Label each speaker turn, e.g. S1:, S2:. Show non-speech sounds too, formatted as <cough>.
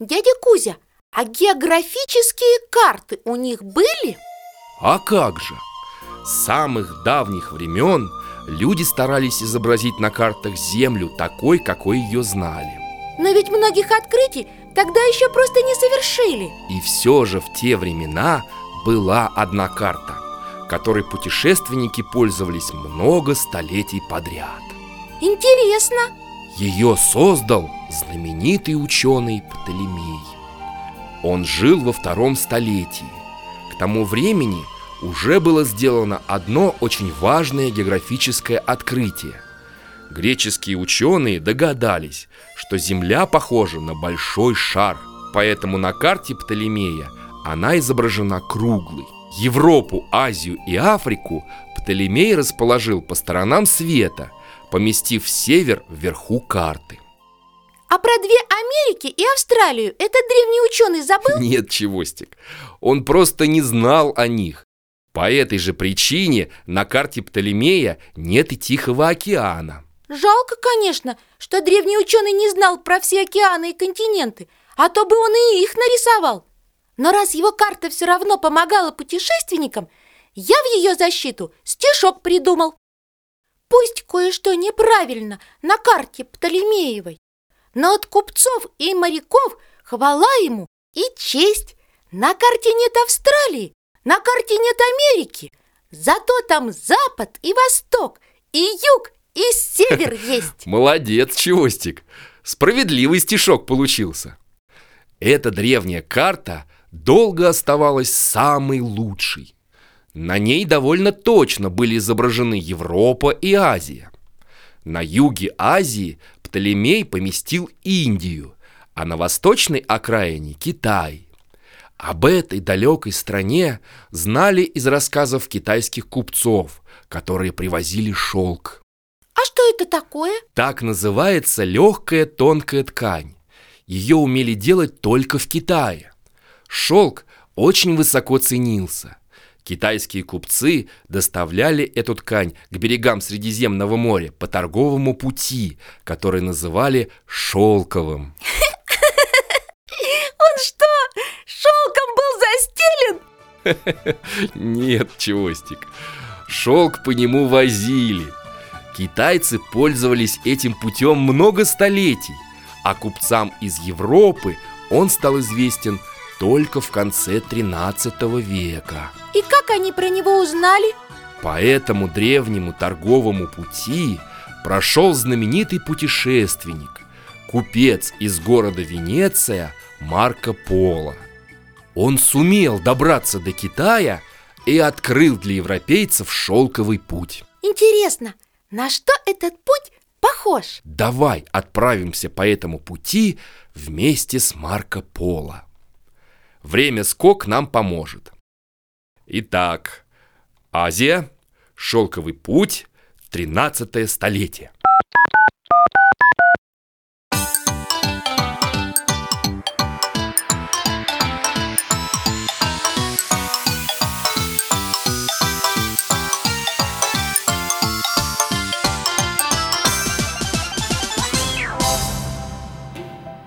S1: Дядя Кузя, а географические карты у них были?
S2: А как же? С самых давних времен люди старались изобразить на картах Землю такой, какой ее знали.
S1: Но ведь многих открытий тогда еще просто не совершили
S2: И все же в те времена была одна карта, которой путешественники пользовались много столетий подряд.
S1: Интересно
S2: Ее создал знаменитый ученый Птолемей. Он жил во втором столетии. К тому времени уже было сделано одно очень важное географическое открытие. Греческие ученые догадались, что Земля похожа на большой шар, поэтому на карте Птолемея она изображена круглой. Европу, Азию и Африку Птолемей расположил по сторонам света, поместив север вверху карты.
S1: А про две Америки и Австралию этот древний ученый забыл? <laughs>
S2: Нет, Чевостик, он просто не знал о них. По этой же причине на карте Птолемея нет и Тихого океана.
S1: Жалко, конечно, что древний ученый не знал про все океаны и континенты, а то бы он и их нарисовал. Но раз его карта все равно помогала путешественникам, я в ее защиту стишок придумал. Пусть кое-что неправильно на карте Птолемеевой, но от купцов и моряков хвала ему и честь. На карте нет Австралии, на карте нет Америки, зато там запад и восток, и юг, и север <laughs> есть.
S2: Молодец, Чевостик. Справедливый стишок получился. Эта древняя карта долго оставалась самой лучшей. На ней довольно точно были изображены Европа и Азия. На юге Азии Птолемей поместил Индию, а на восточной окраине Китай. Об этой далекой стране знали из рассказов китайских купцов, которые привозили шелк.
S1: А что это такое?
S2: Так называется легкая тонкая ткань. Ее умели делать только в Китае. Шелк очень высоко ценился. Китайские купцы доставляли эту ткань к берегам Средиземного моря по торговому пути, который называли шелковым. <laughs>
S1: Он что, шелком был застелен? <laughs>
S2: Нет, Чевостик, шелк по нему возили. Китайцы пользовались этим путем много столетий, а купцам из Европы он стал известен только в конце 13 века.
S1: И как они про него узнали?
S2: По этому древнему торговому пути прошел знаменитый путешественник, купец из города Венеция Марко Поло. Он сумел добраться до Китая и открыл для европейцев шелковый путь.
S1: Интересно, на что этот путь похож?
S2: Давай отправимся по этому пути вместе с Марко Поло. Время скок нам поможет. Итак, Азия, шелковый путь, 13 столетие.